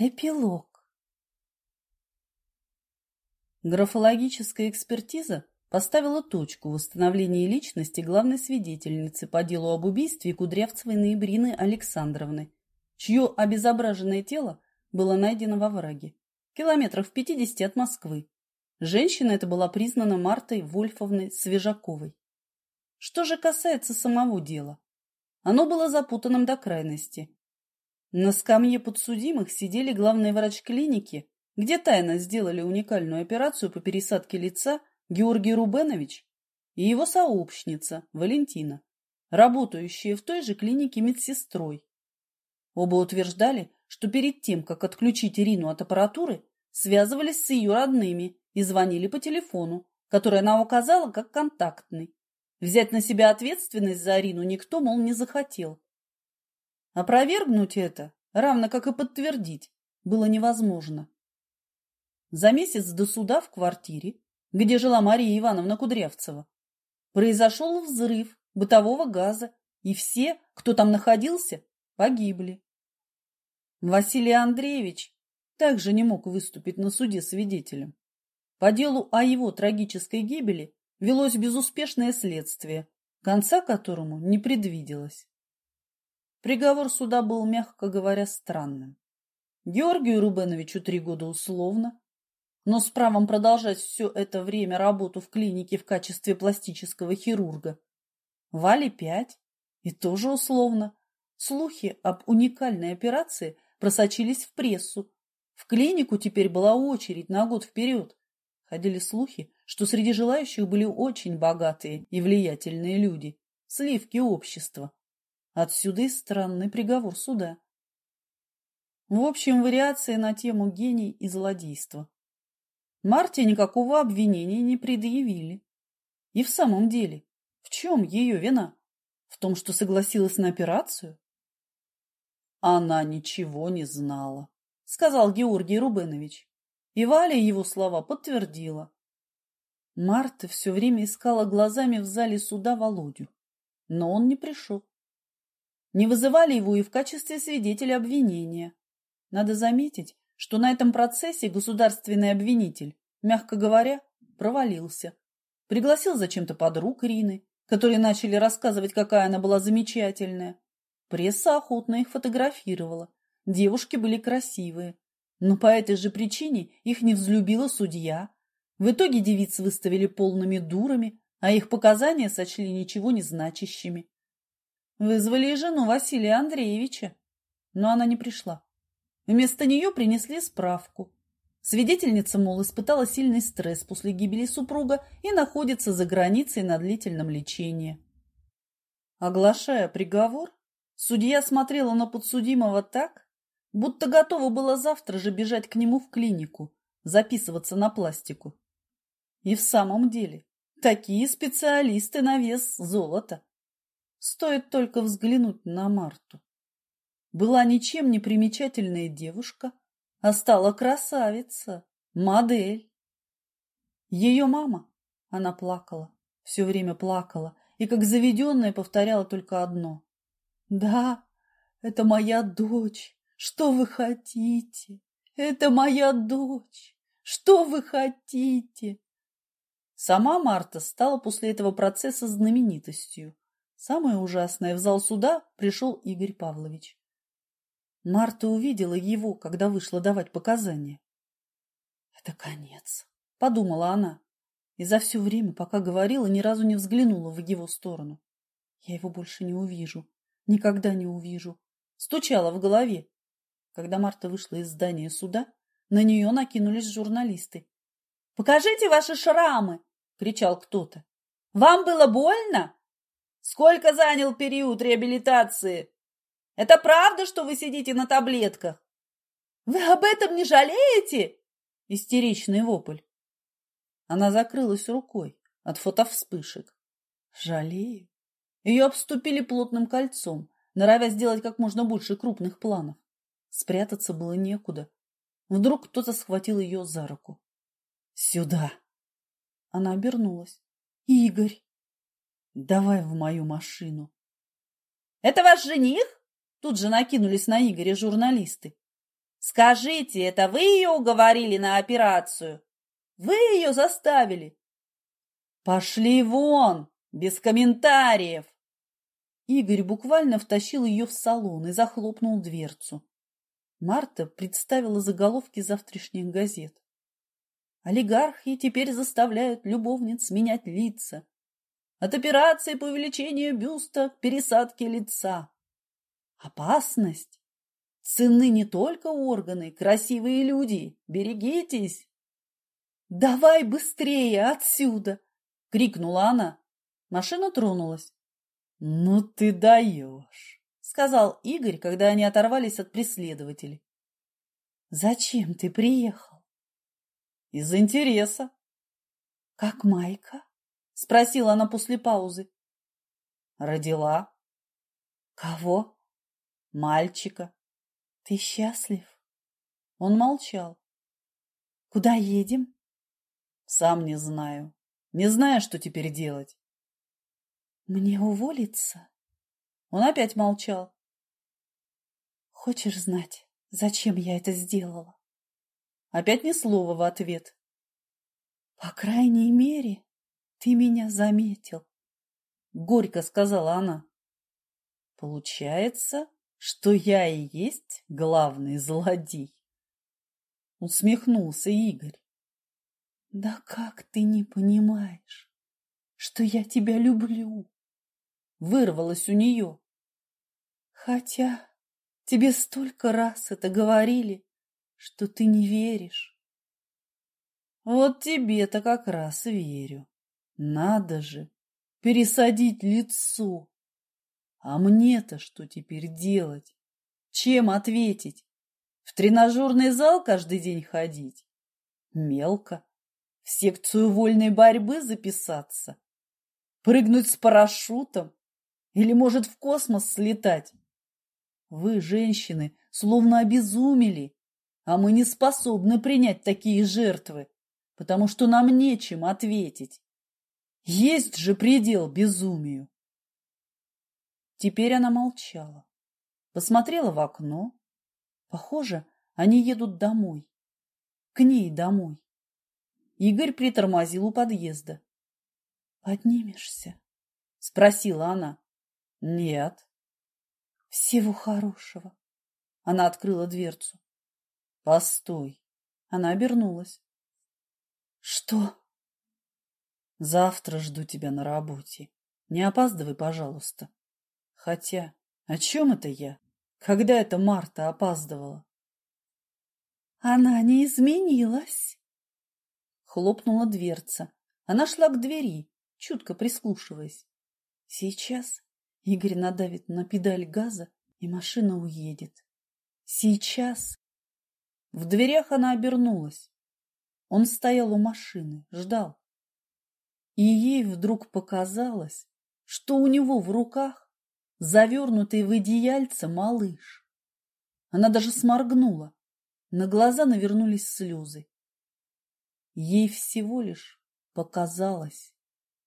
Эпилог. Графологическая экспертиза поставила точку в восстановлении личности главной свидетельницы по делу об убийстве Кудрявцевой Ноябрины Александровны, чье обезображенное тело было найдено во враге, километров в 50 от Москвы. Женщина эта была признана Мартой Вольфовной Свежаковой. Что же касается самого дела, оно было запутанным до крайности – на скамье подсудимых сидели главный врач клиники, где тайно сделали уникальную операцию по пересадке лица Георгий Рубенович и его сообщница Валентина, работающая в той же клинике медсестрой. Оба утверждали, что перед тем, как отключить Ирину от аппаратуры, связывались с ее родными и звонили по телефону, который она указала как контактный. Взять на себя ответственность за Арину никто, мол, не захотел. Опровергнуть это, равно как и подтвердить, было невозможно. За месяц до суда в квартире, где жила Мария Ивановна Кудрявцева, произошел взрыв бытового газа, и все, кто там находился, погибли. Василий Андреевич также не мог выступить на суде свидетелем. По делу о его трагической гибели велось безуспешное следствие, конца которому не предвиделось. Приговор суда был, мягко говоря, странным. Георгию Рубеновичу три года условно, но с правом продолжать все это время работу в клинике в качестве пластического хирурга. Вале пять, и тоже условно. Слухи об уникальной операции просочились в прессу. В клинику теперь была очередь на год вперед. Ходили слухи, что среди желающих были очень богатые и влиятельные люди, сливки общества. Отсюда и странный приговор суда. В общем, вариации на тему гений и злодейства. Марте никакого обвинения не предъявили. И в самом деле, в чем ее вина? В том, что согласилась на операцию? Она ничего не знала, сказал Георгий Рубенович. И Валя его слова подтвердила. Марта все время искала глазами в зале суда Володю, но он не пришел. Не вызывали его и в качестве свидетеля обвинения. Надо заметить, что на этом процессе государственный обвинитель, мягко говоря, провалился. Пригласил зачем-то подруг Ирины, которые начали рассказывать, какая она была замечательная. Пресса охотно их фотографировала. Девушки были красивые. Но по этой же причине их не взлюбила судья. В итоге девиц выставили полными дурами, а их показания сочли ничего не значащими. Вызвали жену Василия Андреевича, но она не пришла. Вместо нее принесли справку. Свидетельница, мол, испытала сильный стресс после гибели супруга и находится за границей на длительном лечении. Оглашая приговор, судья смотрела на подсудимого так, будто готова была завтра же бежать к нему в клинику, записываться на пластику. И в самом деле, такие специалисты на вес золота. Стоит только взглянуть на Марту. Была ничем не примечательная девушка, а стала красавица, модель. Ее мама, она плакала, все время плакала, и как заведенная повторяла только одно. «Да, это моя дочь. Что вы хотите? Это моя дочь. Что вы хотите?» Сама Марта стала после этого процесса знаменитостью. Самое ужасное, в зал суда пришел Игорь Павлович. Марта увидела его, когда вышла давать показания. «Это конец», — подумала она, и за все время, пока говорила, ни разу не взглянула в его сторону. «Я его больше не увижу, никогда не увижу», — стучала в голове. Когда Марта вышла из здания суда, на нее накинулись журналисты. «Покажите ваши шрамы!» — кричал кто-то. «Вам было больно?» Сколько занял период реабилитации? Это правда, что вы сидите на таблетках? Вы об этом не жалеете? Истеричный вопль. Она закрылась рукой от фотовспышек. Жалею. Ее обступили плотным кольцом, норовя сделать как можно больше крупных планов. Спрятаться было некуда. Вдруг кто-то схватил ее за руку. «Сюда!» Она обернулась. «Игорь!» Давай в мою машину. Это ваш жених? Тут же накинулись на Игоря журналисты. Скажите, это вы ее уговорили на операцию? Вы ее заставили? Пошли вон, без комментариев. Игорь буквально втащил ее в салон и захлопнул дверцу. Марта представила заголовки завтрашних газет. Олигархи теперь заставляют любовниц менять лица. От операции по увеличению бюста к пересадке лица. Опасность. Ценны не только органы, красивые люди. Берегитесь. «Давай быстрее отсюда!» — крикнула она. Машина тронулась. «Ну ты даешь!» сказал Игорь, когда они оторвались от преследователей. «Зачем ты приехал?» «Из интереса». «Как Майка?» — спросила она после паузы. «Родила». «Кого?» «Мальчика». «Ты счастлив?» Он молчал. «Куда едем?» «Сам не знаю. Не знаю, что теперь делать». «Мне уволиться?» Он опять молчал. «Хочешь знать, зачем я это сделала?» Опять ни слова в ответ. «По крайней мере, ты меня заметил», — горько сказала она. «Получается, что я и есть главный злодей?» Усмехнулся Игорь. «Да как ты не понимаешь, что я тебя люблю?» вырвалось у нее. Хотя тебе столько раз это говорили, что ты не веришь. Вот тебе-то как раз верю. Надо же, пересадить лицо. А мне-то что теперь делать? Чем ответить? В тренажерный зал каждый день ходить? Мелко. В секцию вольной борьбы записаться? Прыгнуть с парашютом? Или, может, в космос слетать? Вы, женщины, словно обезумели, а мы не способны принять такие жертвы, потому что нам нечем ответить. Есть же предел безумию. Теперь она молчала, посмотрела в окно. Похоже, они едут домой. К ней домой. Игорь притормозил у подъезда. «Поднимешься?» — спросила она. Нет. Всего хорошего. Она открыла дверцу. Постой. Она обернулась. Что? Завтра жду тебя на работе. Не опаздывай, пожалуйста. Хотя, о чем это я? Когда это Марта опаздывала? Она не изменилась. Хлопнула дверца. Она шла к двери, чутко прислушиваясь. Сейчас Игорь надавит на педаль газа, и машина уедет. Сейчас. В дверях она обернулась. Он стоял у машины, ждал. И ей вдруг показалось, что у него в руках завернутый в одеяльце малыш. Она даже сморгнула. На глаза навернулись слезы. Ей всего лишь показалось.